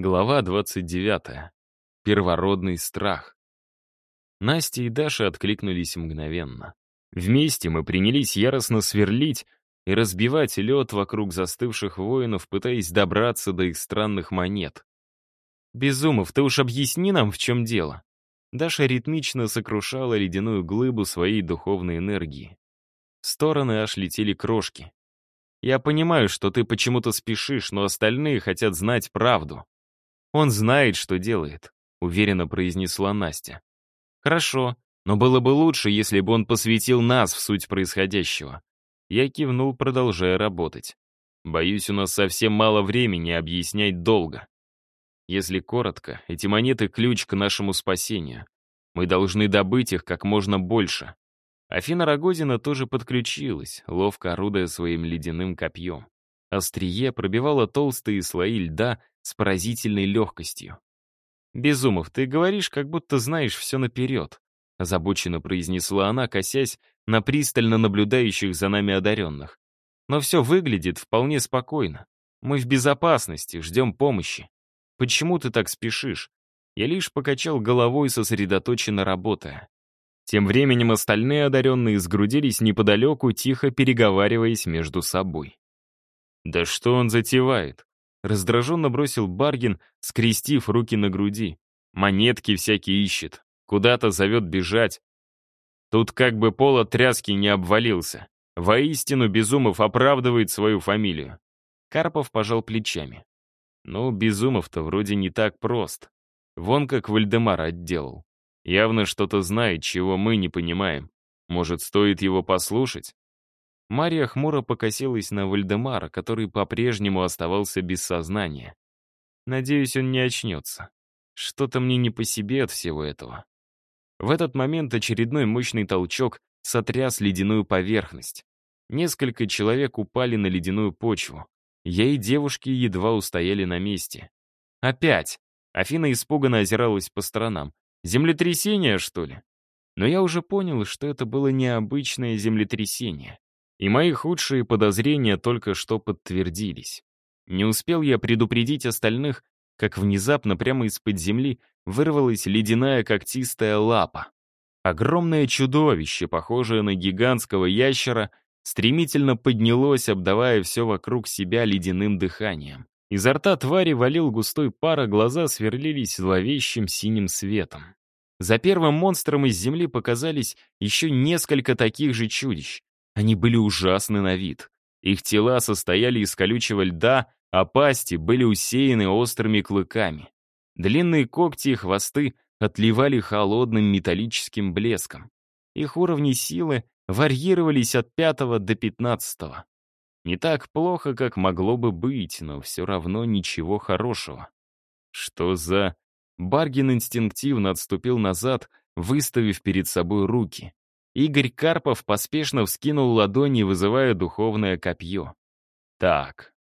Глава 29. Первородный страх. Настя и Даша откликнулись мгновенно. Вместе мы принялись яростно сверлить и разбивать лед вокруг застывших воинов, пытаясь добраться до их странных монет. «Безумов, ты уж объясни нам, в чем дело». Даша ритмично сокрушала ледяную глыбу своей духовной энергии. В стороны аж летели крошки. «Я понимаю, что ты почему-то спешишь, но остальные хотят знать правду. Он знает, что делает», — уверенно произнесла Настя. «Хорошо, но было бы лучше, если бы он посвятил нас в суть происходящего». Я кивнул, продолжая работать. «Боюсь, у нас совсем мало времени объяснять долго. Если коротко, эти монеты — ключ к нашему спасению. Мы должны добыть их как можно больше». Афина Рогозина тоже подключилась, ловко орудуя своим ледяным копьем. Острие пробивало толстые слои льда с поразительной легкостью. «Безумов, ты говоришь, как будто знаешь все наперед», озабоченно произнесла она, косясь на пристально наблюдающих за нами одаренных. «Но все выглядит вполне спокойно. Мы в безопасности, ждем помощи. Почему ты так спешишь?» Я лишь покачал головой, сосредоточенно работая. Тем временем остальные одаренные сгрудились неподалеку, тихо переговариваясь между собой. «Да что он затевает?» Раздраженно бросил Баргин, скрестив руки на груди. Монетки всякие ищет. Куда-то зовет бежать. Тут как бы пол от тряски не обвалился. Воистину Безумов оправдывает свою фамилию. Карпов пожал плечами. Ну, Безумов-то вроде не так прост. Вон как Вальдемара отделал. Явно что-то знает, чего мы не понимаем. Может, стоит его послушать? Мария хмуро покосилась на Вальдемара, который по-прежнему оставался без сознания. Надеюсь, он не очнется. Что-то мне не по себе от всего этого. В этот момент очередной мощный толчок сотряс ледяную поверхность. Несколько человек упали на ледяную почву. Я и девушки едва устояли на месте. Опять! Афина испуганно озиралась по сторонам. Землетрясение, что ли? Но я уже понял, что это было необычное землетрясение. И мои худшие подозрения только что подтвердились. Не успел я предупредить остальных, как внезапно прямо из-под земли вырвалась ледяная когтистая лапа. Огромное чудовище, похожее на гигантского ящера, стремительно поднялось, обдавая все вокруг себя ледяным дыханием. Изо рта твари валил густой пар, а глаза сверлились зловещим синим светом. За первым монстром из земли показались еще несколько таких же чудищ. Они были ужасны на вид. Их тела состояли из колючего льда, а пасти были усеяны острыми клыками. Длинные когти и хвосты отливали холодным металлическим блеском. Их уровни силы варьировались от пятого до пятнадцатого. Не так плохо, как могло бы быть, но все равно ничего хорошего. Что за... Баргин инстинктивно отступил назад, выставив перед собой руки. Игорь Карпов поспешно вскинул ладони, вызывая духовное копье. Так,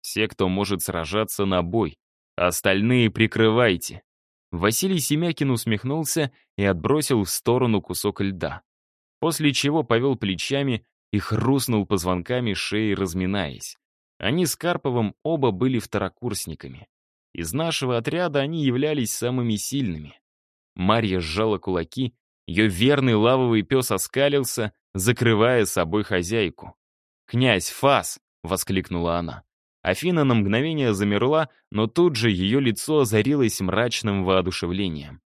все, кто может сражаться на бой, остальные прикрывайте. Василий Семякин усмехнулся и отбросил в сторону кусок льда. После чего повел плечами и хрустнул позвонками шеи, разминаясь. Они с Карповым оба были второкурсниками. Из нашего отряда они являлись самыми сильными. Марья сжала кулаки ее верный лавовый пес оскалился, закрывая собой хозяйку. «Князь, фас!» — воскликнула она. Афина на мгновение замерла, но тут же ее лицо озарилось мрачным воодушевлением.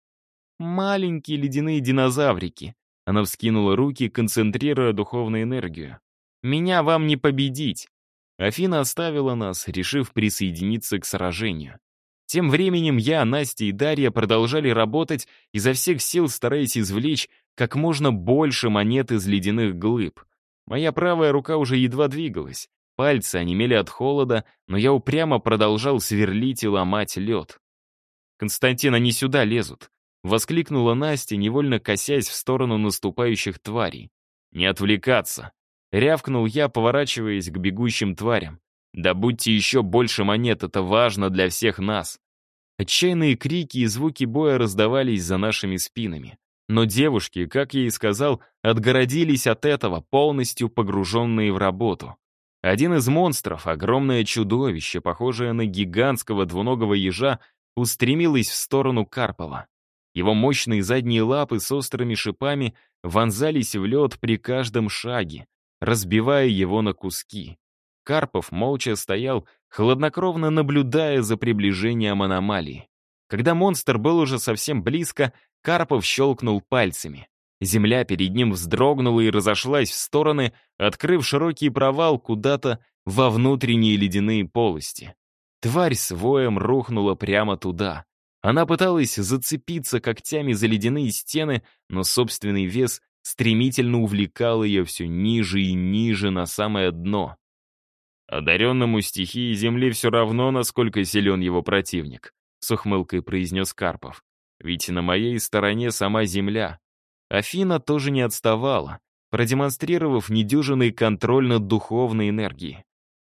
«Маленькие ледяные динозаврики!» Она вскинула руки, концентрируя духовную энергию. «Меня вам не победить!» Афина оставила нас, решив присоединиться к сражению. Тем временем я, Настя и Дарья продолжали работать, изо всех сил стараясь извлечь как можно больше монет из ледяных глыб. Моя правая рука уже едва двигалась. Пальцы онемели от холода, но я упрямо продолжал сверлить и ломать лед. «Константин, они сюда лезут!» — воскликнула Настя, невольно косясь в сторону наступающих тварей. «Не отвлекаться!» — рявкнул я, поворачиваясь к бегущим тварям. Добудьте еще больше монет, это важно для всех нас. Отчаянные крики и звуки боя раздавались за нашими спинами. Но девушки, как я и сказал, отгородились от этого, полностью погруженные в работу. Один из монстров, огромное чудовище, похожее на гигантского двуногого ежа, устремилась в сторону Карпова. Его мощные задние лапы с острыми шипами вонзались в лед при каждом шаге, разбивая его на куски. Карпов молча стоял, хладнокровно наблюдая за приближением аномалии. Когда монстр был уже совсем близко, Карпов щелкнул пальцами. Земля перед ним вздрогнула и разошлась в стороны, открыв широкий провал куда-то во внутренние ледяные полости. Тварь с воем рухнула прямо туда. Она пыталась зацепиться когтями за ледяные стены, но собственный вес стремительно увлекал ее все ниже и ниже на самое дно. «Одаренному стихии Земли все равно, насколько силен его противник», с ухмылкой произнес Карпов. «Ведь на моей стороне сама Земля». Афина тоже не отставала, продемонстрировав недюжинный контроль над духовной энергией.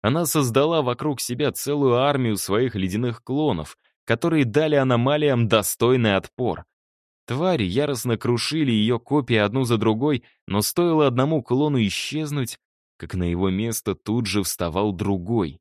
Она создала вокруг себя целую армию своих ледяных клонов, которые дали аномалиям достойный отпор. Твари яростно крушили ее копии одну за другой, но стоило одному клону исчезнуть, как на его место тут же вставал другой.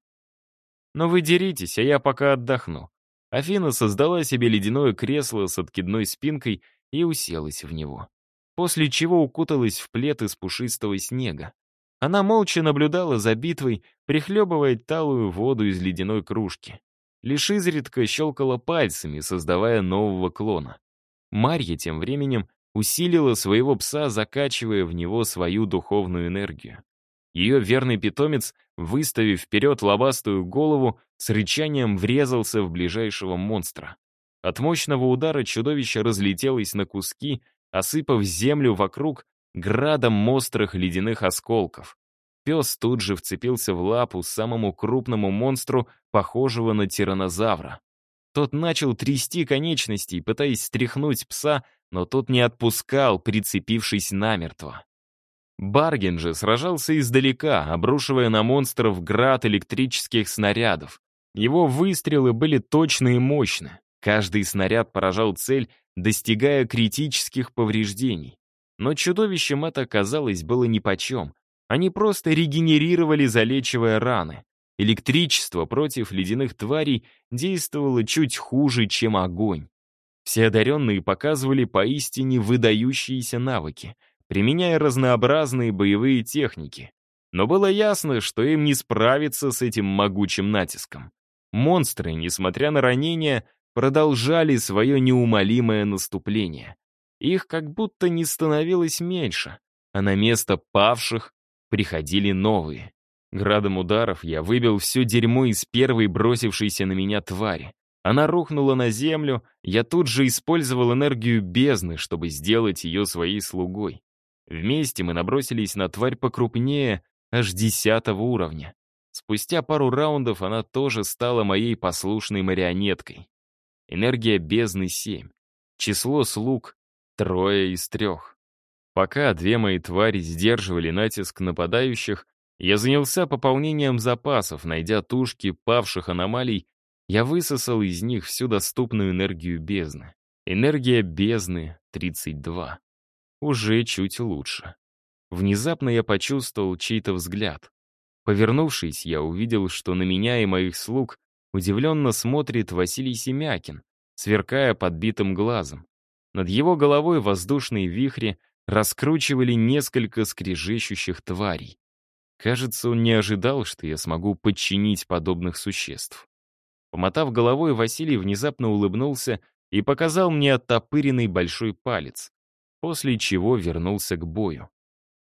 «Но вы деритесь, а я пока отдохну». Афина создала себе ледяное кресло с откидной спинкой и уселась в него. После чего укуталась в плед из пушистого снега. Она молча наблюдала за битвой, прихлебывая талую воду из ледяной кружки. Лишь изредка щелкала пальцами, создавая нового клона. Марья тем временем усилила своего пса, закачивая в него свою духовную энергию. Ее верный питомец, выставив вперед лобастую голову, с рычанием врезался в ближайшего монстра. От мощного удара чудовище разлетелось на куски, осыпав землю вокруг градом острых ледяных осколков. Пес тут же вцепился в лапу самому крупному монстру, похожего на тиранозавра. Тот начал трясти конечности, пытаясь стряхнуть пса, но тот не отпускал, прицепившись намертво. Барген же сражался издалека, обрушивая на монстров град электрических снарядов. Его выстрелы были точны и мощны. Каждый снаряд поражал цель, достигая критических повреждений. Но чудовищем это, казалось, было нипочем. Они просто регенерировали, залечивая раны. Электричество против ледяных тварей действовало чуть хуже, чем огонь. Все одаренные показывали поистине выдающиеся навыки, применяя разнообразные боевые техники. Но было ясно, что им не справиться с этим могучим натиском. Монстры, несмотря на ранения, продолжали свое неумолимое наступление. Их как будто не становилось меньше, а на место павших приходили новые. Градом ударов я выбил все дерьмо из первой бросившейся на меня твари. Она рухнула на землю, я тут же использовал энергию бездны, чтобы сделать ее своей слугой. Вместе мы набросились на тварь покрупнее, аж десятого уровня. Спустя пару раундов она тоже стала моей послушной марионеткой. Энергия бездны 7. Число слуг Трое из трех. Пока две мои твари сдерживали натиск нападающих, я занялся пополнением запасов, найдя тушки павших аномалий, я высосал из них всю доступную энергию бездны. Энергия бездны — 32. Уже чуть лучше. Внезапно я почувствовал чей-то взгляд. Повернувшись, я увидел, что на меня и моих слуг удивленно смотрит Василий Семякин, сверкая подбитым глазом. Над его головой воздушные вихри раскручивали несколько скрежещущих тварей. Кажется, он не ожидал, что я смогу подчинить подобных существ. Помотав головой, Василий внезапно улыбнулся и показал мне оттопыренный большой палец, после чего вернулся к бою.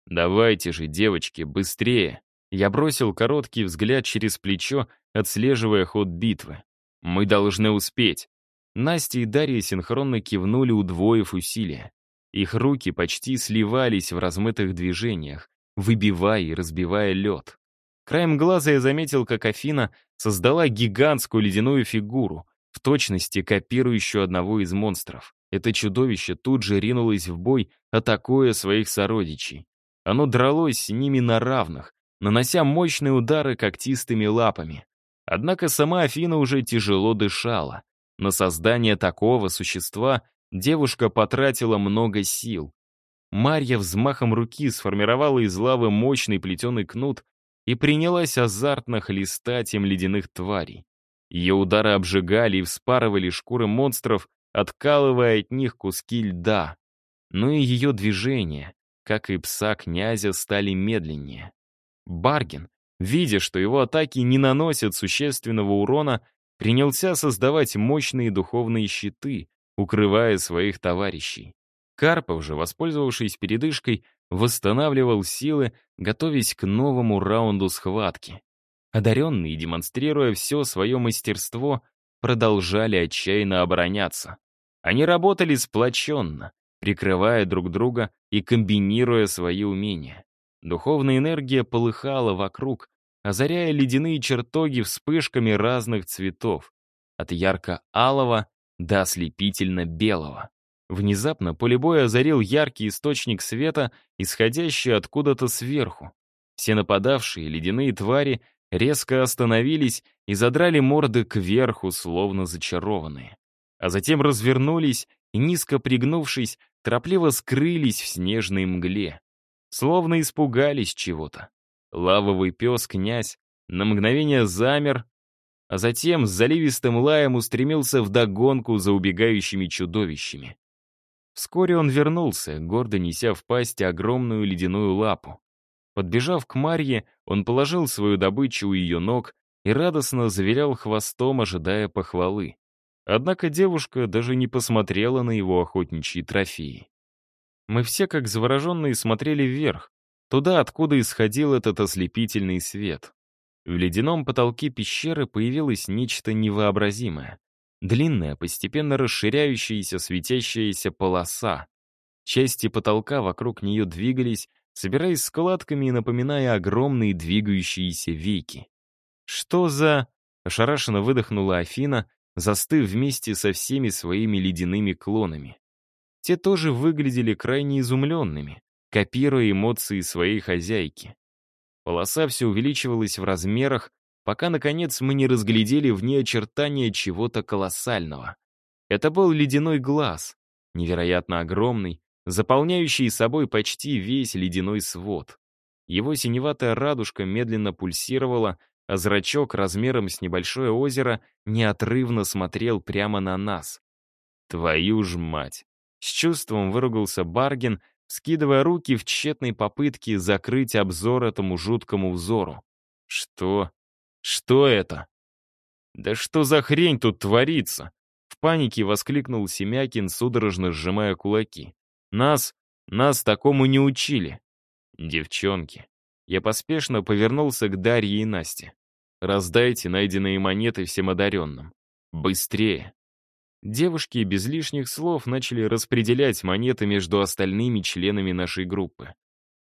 «Давайте же, девочки, быстрее!» Я бросил короткий взгляд через плечо, отслеживая ход битвы. «Мы должны успеть!» Настя и Дарья синхронно кивнули, удвоив усилия. Их руки почти сливались в размытых движениях, выбивая и разбивая лед. Краем глаза я заметил, как Афина создала гигантскую ледяную фигуру, точности копирующую одного из монстров. Это чудовище тут же ринулось в бой, атакуя своих сородичей. Оно дралось с ними на равных, нанося мощные удары когтистыми лапами. Однако сама Афина уже тяжело дышала. На создание такого существа девушка потратила много сил. Марья взмахом руки сформировала из лавы мощный плетеный кнут и принялась азартно хлестать им ледяных тварей. Ее удары обжигали и вспарывали шкуры монстров, откалывая от них куски льда. Но и ее движения, как и пса князя, стали медленнее. Баргин, видя, что его атаки не наносят существенного урона, принялся создавать мощные духовные щиты, укрывая своих товарищей. Карпов же, воспользовавшись передышкой, восстанавливал силы, готовясь к новому раунду схватки. Одаренные, демонстрируя все свое мастерство, продолжали отчаянно обороняться. Они работали сплоченно, прикрывая друг друга и комбинируя свои умения. Духовная энергия полыхала вокруг, озаряя ледяные чертоги вспышками разных цветов, от ярко-алого до ослепительно-белого. Внезапно поле боя озарил яркий источник света, исходящий откуда-то сверху. Все нападавшие ледяные твари резко остановились и задрали морды кверху, словно зачарованные. А затем развернулись и, низко пригнувшись, торопливо скрылись в снежной мгле. Словно испугались чего-то. Лавовый пес-князь на мгновение замер, а затем с заливистым лаем устремился вдогонку за убегающими чудовищами. Вскоре он вернулся, гордо неся в пасти огромную ледяную лапу. Подбежав к Марье, он положил свою добычу у ее ног и радостно завилял хвостом, ожидая похвалы. Однако девушка даже не посмотрела на его охотничьи трофеи. Мы все, как завороженные, смотрели вверх, туда, откуда исходил этот ослепительный свет. В ледяном потолке пещеры появилось нечто невообразимое. Длинная, постепенно расширяющаяся светящаяся полоса. Части потолка вокруг нее двигались, собираясь складками и напоминая огромные двигающиеся веки. «Что за...» — ошарашенно выдохнула Афина, застыв вместе со всеми своими ледяными клонами. Те тоже выглядели крайне изумленными, копируя эмоции своей хозяйки. Полоса все увеличивалась в размерах, пока, наконец, мы не разглядели в ней очертания чего-то колоссального. Это был ледяной глаз, невероятно огромный, заполняющий собой почти весь ледяной свод. Его синеватая радужка медленно пульсировала, а зрачок размером с небольшое озеро неотрывно смотрел прямо на нас. «Твою ж мать!» С чувством выругался Баргин, скидывая руки в тщетной попытке закрыть обзор этому жуткому взору. «Что? Что это?» «Да что за хрень тут творится?» В панике воскликнул Семякин, судорожно сжимая кулаки. «Нас, нас такому не учили». «Девчонки». Я поспешно повернулся к Дарье и Насте. «Раздайте найденные монеты всем одаренным. Быстрее!» Девушки без лишних слов начали распределять монеты между остальными членами нашей группы.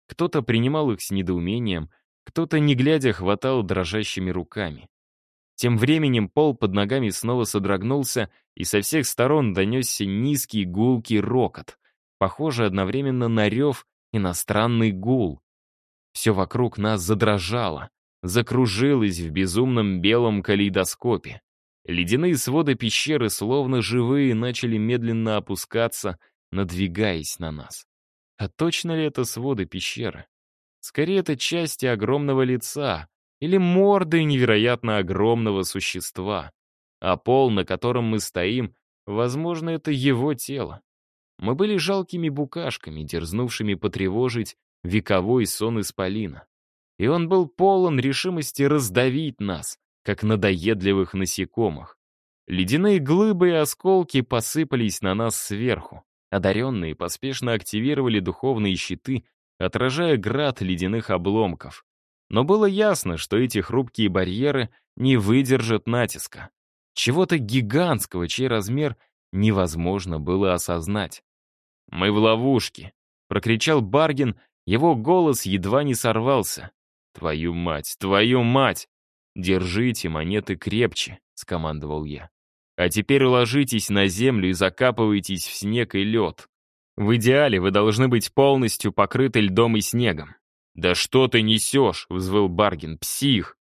Кто-то принимал их с недоумением, кто-то, не глядя, хватал дрожащими руками. Тем временем пол под ногами снова содрогнулся, и со всех сторон донесся низкий гулкий рокот, похожий одновременно на рев и на странный гул. Все вокруг нас задрожало, закружилось в безумном белом калейдоскопе. Ледяные своды пещеры, словно живые, начали медленно опускаться, надвигаясь на нас. А точно ли это своды пещеры? Скорее, это части огромного лица или морды невероятно огромного существа. А пол, на котором мы стоим, возможно, это его тело. Мы были жалкими букашками, дерзнувшими потревожить вековой сон исполина. И он был полон решимости раздавить нас, как надоедливых насекомых. Ледяные глыбы и осколки посыпались на нас сверху. Одаренные поспешно активировали духовные щиты, отражая град ледяных обломков. Но было ясно, что эти хрупкие барьеры не выдержат натиска. Чего-то гигантского, чей размер невозможно было осознать. «Мы в ловушке», — прокричал Баргин, его голос едва не сорвался. «Твою мать, твою мать!» «Держите монеты крепче», — скомандовал я. «А теперь ложитесь на землю и закапывайтесь в снег и лед. В идеале вы должны быть полностью покрыты льдом и снегом». «Да что ты несешь?» — взвыл Баргин. «Псих!»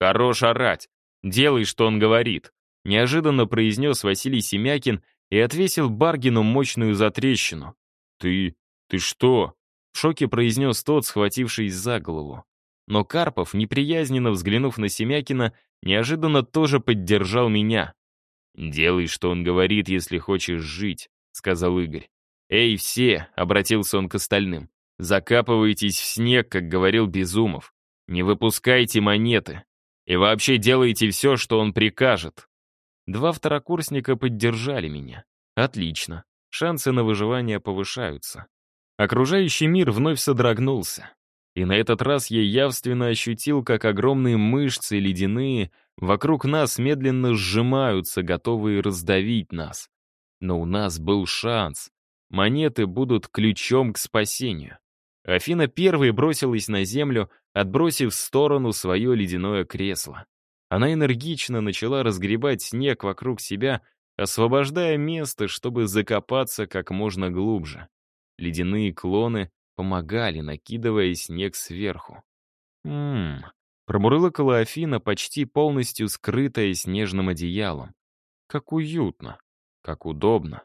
«Хорош орать! Делай, что он говорит!» — неожиданно произнес Василий Семякин и отвесил Баргину мощную затрещину. «Ты... ты что?» — в шоке произнес тот, схватившись за голову. Но Карпов, неприязненно взглянув на Семякина, неожиданно тоже поддержал меня. «Делай, что он говорит, если хочешь жить», — сказал Игорь. «Эй, все!» — обратился он к остальным. «Закапывайтесь в снег, как говорил Безумов. Не выпускайте монеты. И вообще делайте все, что он прикажет». Два второкурсника поддержали меня. Отлично. Шансы на выживание повышаются. Окружающий мир вновь содрогнулся. И на этот раз я явственно ощутил, как огромные мышцы ледяные вокруг нас медленно сжимаются, готовые раздавить нас. Но у нас был шанс. Монеты будут ключом к спасению. Афина первой бросилась на землю, отбросив в сторону свое ледяное кресло. Она энергично начала разгребать снег вокруг себя, освобождая место, чтобы закопаться как можно глубже. Ледяные клоны помогали, накидывая снег сверху. «Ммм...» — промурлыкала Афина, почти полностью скрытая снежным одеялом. «Как уютно! Как удобно!»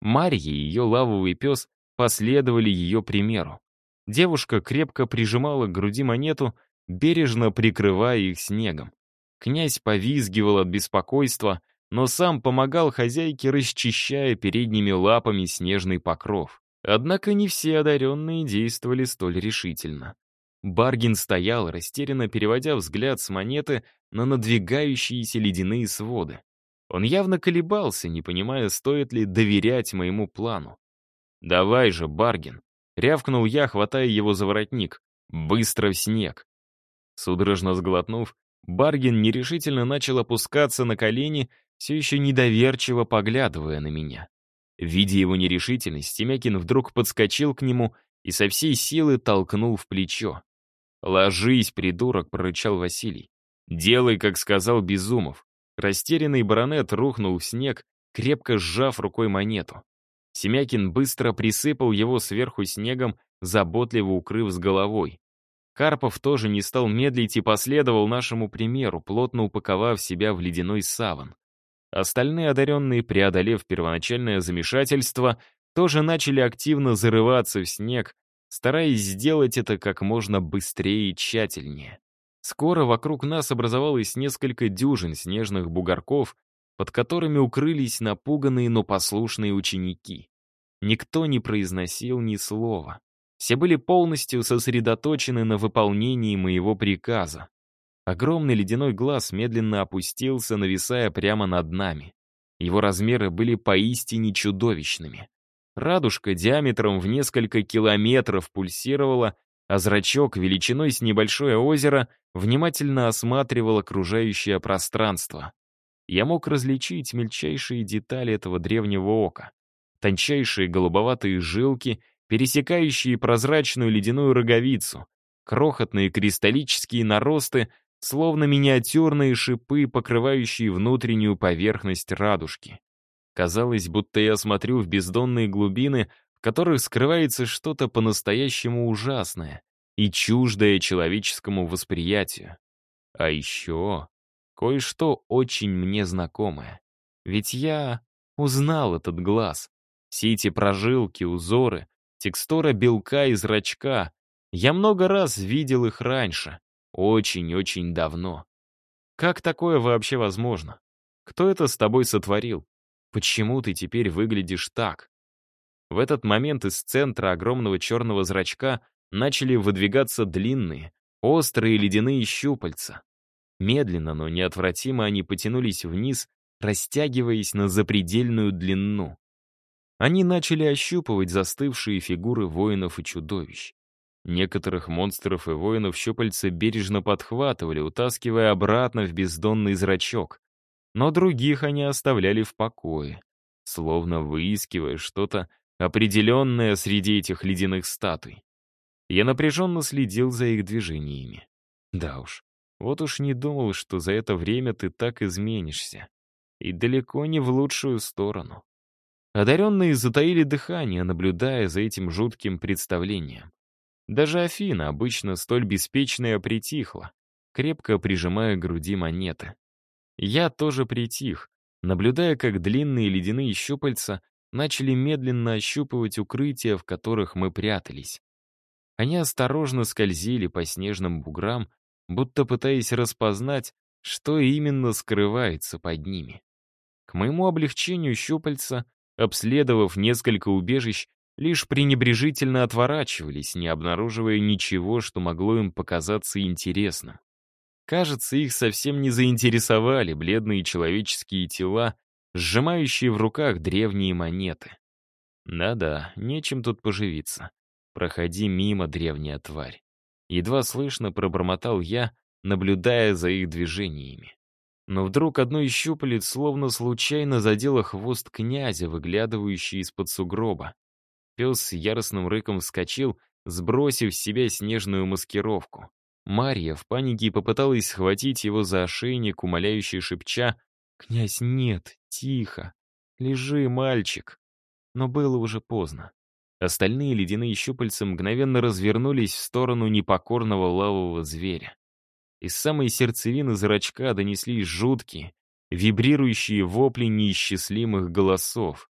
Марья и ее лавовый пес последовали ее примеру. Девушка крепко прижимала к груди монету, бережно прикрывая их снегом. Князь повизгивал от беспокойства, но сам помогал хозяйке, расчищая передними лапами снежный покров. Однако не все одаренные действовали столь решительно. Баргин стоял, растерянно переводя взгляд с монеты на надвигающиеся ледяные своды. Он явно колебался, не понимая, стоит ли доверять моему плану. «Давай же, Баргин!» — рявкнул я, хватая его за воротник. «Быстро в снег!» Судорожно сглотнув, Баргин нерешительно начал опускаться на колени, все еще недоверчиво поглядывая на меня. Видя его нерешительность, Темякин вдруг подскочил к нему и со всей силы толкнул в плечо. «Ложись, придурок!» — прорычал Василий. «Делай, как сказал Безумов. Растерянный баронет рухнул в снег, крепко сжав рукой монету. Семякин быстро присыпал его сверху снегом, заботливо укрыв с головой. Карпов тоже не стал медлить и последовал нашему примеру, плотно упаковав себя в ледяной саван. Остальные одаренные, преодолев первоначальное замешательство, тоже начали активно зарываться в снег, стараясь сделать это как можно быстрее и тщательнее. Скоро вокруг нас образовалось несколько дюжин снежных бугорков, под которыми укрылись напуганные, но послушные ученики. Никто не произносил ни слова. Все были полностью сосредоточены на выполнении моего приказа. Огромный ледяной глаз медленно опустился, нависая прямо над нами. Его размеры были поистине чудовищными. Радужка диаметром в несколько километров пульсировала, а зрачок величиной с небольшое озеро внимательно осматривал окружающее пространство. Я мог различить мельчайшие детали этого древнего ока. Тончайшие голубоватые жилки, пересекающие прозрачную ледяную роговицу, крохотные кристаллические наросты, словно миниатюрные шипы, покрывающие внутреннюю поверхность радужки. Казалось, будто я смотрю в бездонные глубины в которых скрывается что-то по-настоящему ужасное и чуждое человеческому восприятию. А еще кое-что очень мне знакомое. Ведь я узнал этот глаз. Все эти прожилки, узоры, текстура белка и зрачка. Я много раз видел их раньше, очень-очень давно. Как такое вообще возможно? Кто это с тобой сотворил? Почему ты теперь выглядишь так? В этот момент из центра огромного черного зрачка начали выдвигаться длинные, острые ледяные щупальца. Медленно, но неотвратимо они потянулись вниз, растягиваясь на запредельную длину. Они начали ощупывать застывшие фигуры воинов и чудовищ. Некоторых монстров и воинов щупальца бережно подхватывали, утаскивая обратно в бездонный зрачок. Но других они оставляли в покое, словно выискивая что-то, определенная среди этих ледяных статуй. Я напряженно следил за их движениями. Да уж, вот уж не думал, что за это время ты так изменишься. И далеко не в лучшую сторону. Одаренные затаили дыхание, наблюдая за этим жутким представлением. Даже Афина, обычно столь беспечная, притихла, крепко прижимая к груди монеты. Я тоже притих, наблюдая, как длинные ледяные щупальца начали медленно ощупывать укрытия, в которых мы прятались. Они осторожно скользили по снежным буграм, будто пытаясь распознать, что именно скрывается под ними. К моему облегчению щупальца, обследовав несколько убежищ, лишь пренебрежительно отворачивались, не обнаруживая ничего, что могло им показаться интересным. Кажется, их совсем не заинтересовали бледные человеческие тела, сжимающие в руках древние монеты. Да-да, нечем тут поживиться. Проходи мимо, древняя тварь. Едва слышно пробормотал я, наблюдая за их движениями. Но вдруг одно из щупалец словно случайно задело хвост князя, выглядывающий из-под сугроба. Пес с яростным рыком вскочил, сбросив с себя снежную маскировку. Марья в панике попыталась схватить его за ошейник, умоляющий шепча «Князь, нет, тихо, лежи, мальчик». Но было уже поздно. Остальные ледяные щупальца мгновенно развернулись в сторону непокорного лавового зверя. Из самой сердцевины зрачка донеслись жуткие, вибрирующие вопли неисчислимых голосов.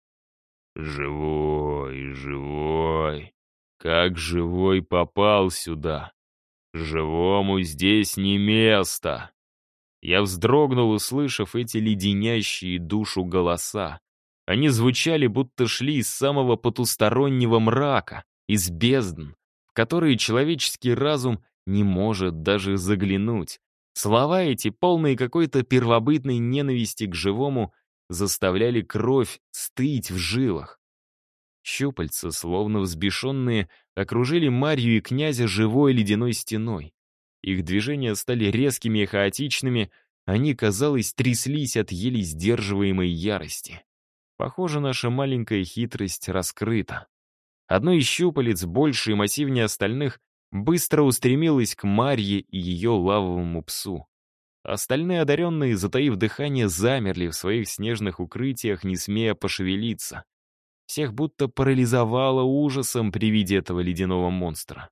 «Живой, живой! Как живой попал сюда? Живому здесь не место!» Я вздрогнул, услышав эти леденящие душу голоса. Они звучали, будто шли из самого потустороннего мрака, из бездн, в которые человеческий разум не может даже заглянуть. Слова эти, полные какой-то первобытной ненависти к живому, заставляли кровь стыть в жилах. Щупальца, словно взбешенные, окружили Марью и князя живой ледяной стеной. Их движения стали резкими и хаотичными, они, казалось, тряслись от еле сдерживаемой ярости. Похоже, наша маленькая хитрость раскрыта. Одно из щупалец, больше и массивнее остальных, быстро устремилась к Марье и ее лавовому псу. Остальные одаренные, затаив дыхание, замерли в своих снежных укрытиях, не смея пошевелиться. Всех будто парализовало ужасом при виде этого ледяного монстра.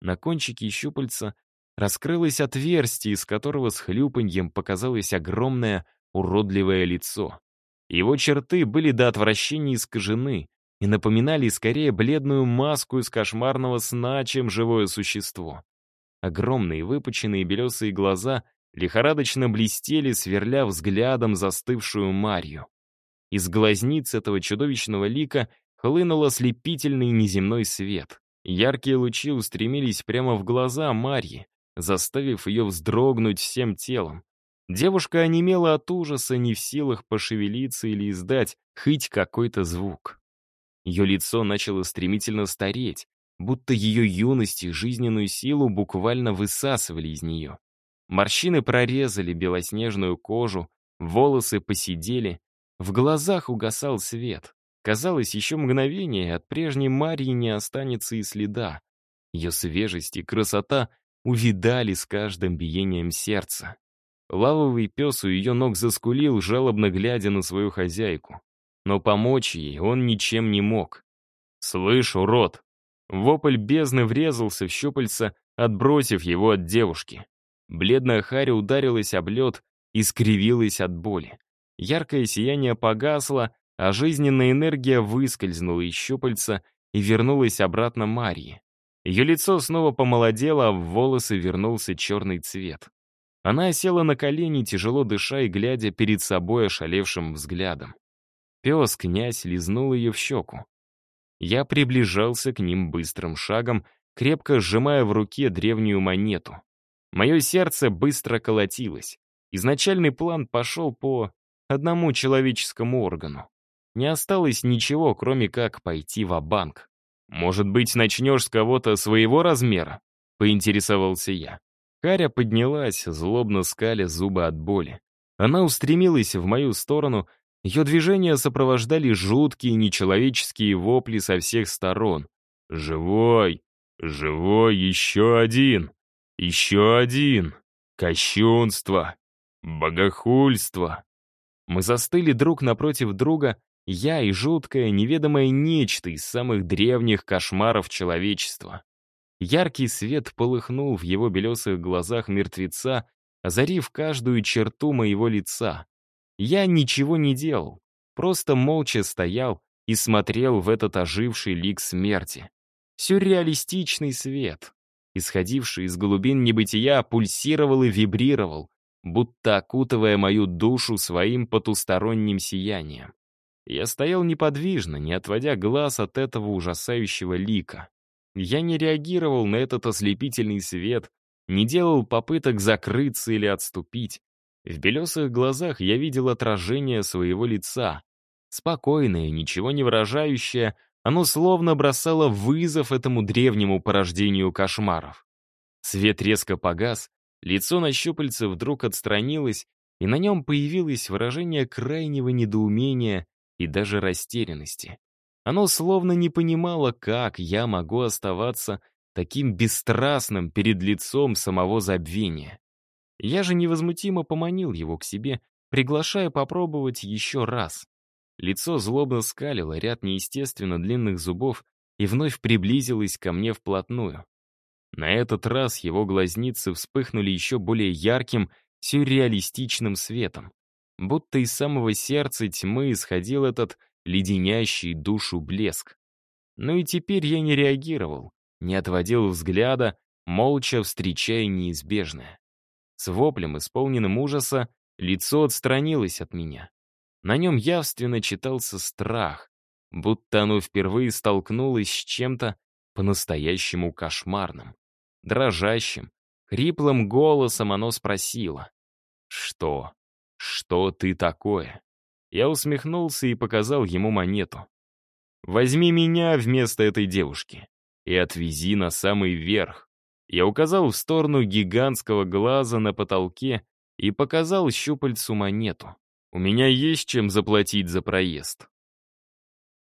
На кончике щупальца раскрылось отверстие, из которого с хлюпаньем показалось огромное уродливое лицо. Его черты были до отвращения искажены, и напоминали скорее бледную маску из кошмарного сна, чем живое существо. Огромные выпученные белесые глаза лихорадочно блестели, сверля взглядом застывшую Марью. Из глазниц этого чудовищного лика хлынул ослепительный неземной свет. Яркие лучи устремились прямо в глаза Марьи, заставив ее вздрогнуть всем телом. Девушка онемела от ужаса, не в силах пошевелиться или издать хоть какой-то звук. Ее лицо начало стремительно стареть, будто ее юность и жизненную силу буквально высасывали из нее. Морщины прорезали белоснежную кожу, волосы посидели, в глазах угасал свет. Казалось, еще мгновение, от прежней Марьи не останется и следа. Ее свежесть и красота увидали с каждым биением сердца. Лавовый пес у ее ног заскулил, жалобно глядя на свою хозяйку но помочь ей он ничем не мог. «Слышь, урод!» Вопль бездны врезался в щупальца, отбросив его от девушки. Бледная Харя ударилась об лед и скривилась от боли. Яркое сияние погасло, а жизненная энергия выскользнула из щупальца и вернулась обратно Марье. Ее лицо снова помолодело, а в волосы вернулся черный цвет. Она села на колени, тяжело дыша и глядя перед собой ошалевшим взглядом. Пес, князь, лизнул ее в щеку. Я приближался к ним быстрым шагом, крепко сжимая в руке древнюю монету. Мое сердце быстро колотилось. Изначальный план пошел по одному человеческому органу. Не осталось ничего, кроме как пойти в банк «Может быть, начнешь с кого-то своего размера?» — поинтересовался я. Каря поднялась, злобно скаля зубы от боли. Она устремилась в мою сторону, ее движения сопровождали жуткие нечеловеческие вопли со всех сторон. «Живой! Живой еще один! Еще один! Кощунство! Богохульство!» Мы застыли друг напротив друга, я и жуткое, неведомое нечто из самых древних кошмаров человечества. Яркий свет полыхнул в его белесых глазах мертвеца, озарив каждую черту моего лица. Я ничего не делал, просто молча стоял и смотрел в этот оживший лик смерти. Сюрреалистичный свет, исходивший из глубин небытия, пульсировал и вибрировал, будто окутывая мою душу своим потусторонним сиянием. Я стоял неподвижно, не отводя глаз от этого ужасающего лика. Я не реагировал на этот ослепительный свет, не делал попыток закрыться или отступить. В белесых глазах я видел отражение своего лица. Спокойное, ничего не выражающее, оно словно бросало вызов этому древнему порождению кошмаров. Свет резко погас, лицо на щупальце вдруг отстранилось, и на нем появилось выражение крайнего недоумения и даже растерянности. Оно словно не понимало, как я могу оставаться таким бесстрастным перед лицом самого забвения. Я же невозмутимо поманил его к себе, приглашая попробовать еще раз. Лицо злобно скалило ряд неестественно длинных зубов и вновь приблизилось ко мне вплотную. На этот раз его глазницы вспыхнули еще более ярким, сюрреалистичным светом. Будто из самого сердца тьмы исходил этот леденящий душу блеск. Но и теперь я не реагировал, не отводил взгляда, молча встречая неизбежное. С воплем, исполненным ужаса, лицо отстранилось от меня. На нем явственно читался страх, будто оно впервые столкнулось с чем-то по-настоящему кошмарным. Дрожащим, хриплым голосом оно спросило. «Что? Что ты такое?» Я усмехнулся и показал ему монету. «Возьми меня вместо этой девушки и отвези на самый верх». Я указал в сторону гигантского глаза на потолке и показал щупальцу монету. «У меня есть чем заплатить за проезд».